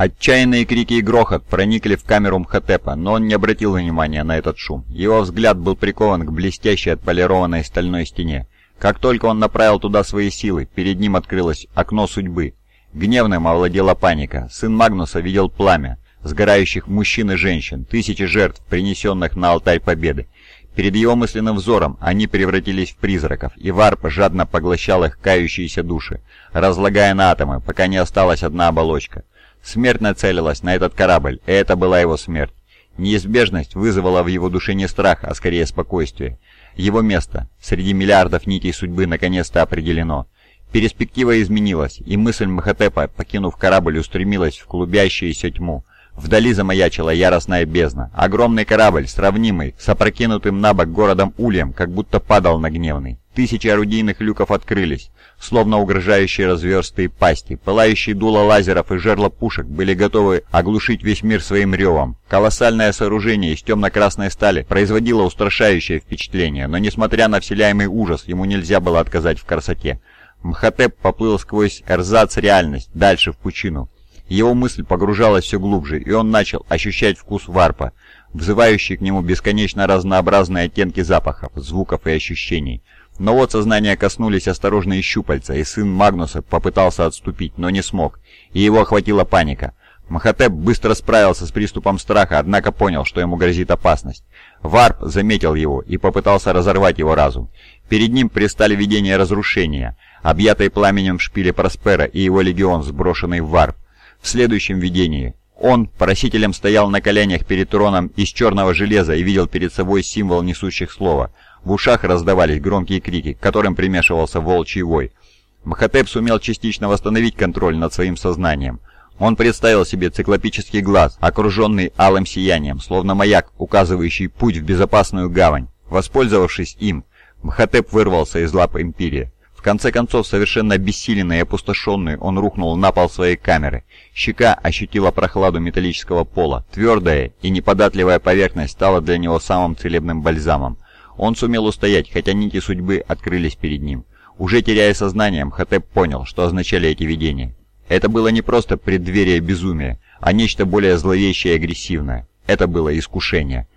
Отчаянные крики и грохот проникли в камеру Мхотепа, но он не обратил внимания на этот шум. Его взгляд был прикован к блестящей отполированной стальной стене. Как только он направил туда свои силы, перед ним открылось окно судьбы. Гневным овладела паника. Сын Магнуса видел пламя, сгорающих мужчин и женщин, тысячи жертв, принесенных на алтарь победы. Перед его мысленным взором они превратились в призраков, и варп жадно поглощал их кающиеся души, разлагая на атомы, пока не осталась одна оболочка. Смерть нацелилась на этот корабль, и это была его смерть. Неизбежность вызвала в его душе не страх, а скорее спокойствие. Его место среди миллиардов нитей судьбы наконец-то определено. Перспектива изменилась, и мысль Махатепа, покинув корабль, устремилась в клубящуюся тьму. Вдали замаячила яростная бездна. Огромный корабль, сравнимый с опрокинутым на бок городом Ульем, как будто падал на гневный. Тысячи орудийных люков открылись, словно угрожающие разверстые пасти. Пылающие дула лазеров и жерла пушек были готовы оглушить весь мир своим ревом. Колоссальное сооружение из темно-красной стали производило устрашающее впечатление, но несмотря на вселяемый ужас, ему нельзя было отказать в красоте. Мхотеп поплыл сквозь эрзац реальность, дальше в пучину. Его мысль погружалась все глубже, и он начал ощущать вкус варпа, взывающий к нему бесконечно разнообразные оттенки запахов, звуков и ощущений. Но вот сознание коснулись осторожные щупальца, и сын Магнуса попытался отступить, но не смог, и его охватила паника. Махатеп быстро справился с приступом страха, однако понял, что ему грозит опасность. Варп заметил его и попытался разорвать его разум. Перед ним пристали видения разрушения, объятые пламенем шпили Проспера и его легион, сброшенный в Варп. В следующем видении он просителем стоял на коленях перед троном из черного железа и видел перед собой символ несущих слова. В ушах раздавались громкие крики, к которым примешивался волчий вой. Махатеп сумел частично восстановить контроль над своим сознанием. Он представил себе циклопический глаз, окруженный алым сиянием, словно маяк, указывающий путь в безопасную гавань. Воспользовавшись им, Мхотеп вырвался из лап Империи. В конце концов, совершенно обессиленный и опустошенный, он рухнул на пол своей камеры. Щека ощутила прохладу металлического пола. Твердая и неподатливая поверхность стала для него самым целебным бальзамом. Он сумел устоять, хотя нити судьбы открылись перед ним. Уже теряя сознание, Мхотеп понял, что означали эти видения. Это было не просто преддверие безумия, а нечто более зловещее и агрессивное. Это было искушение.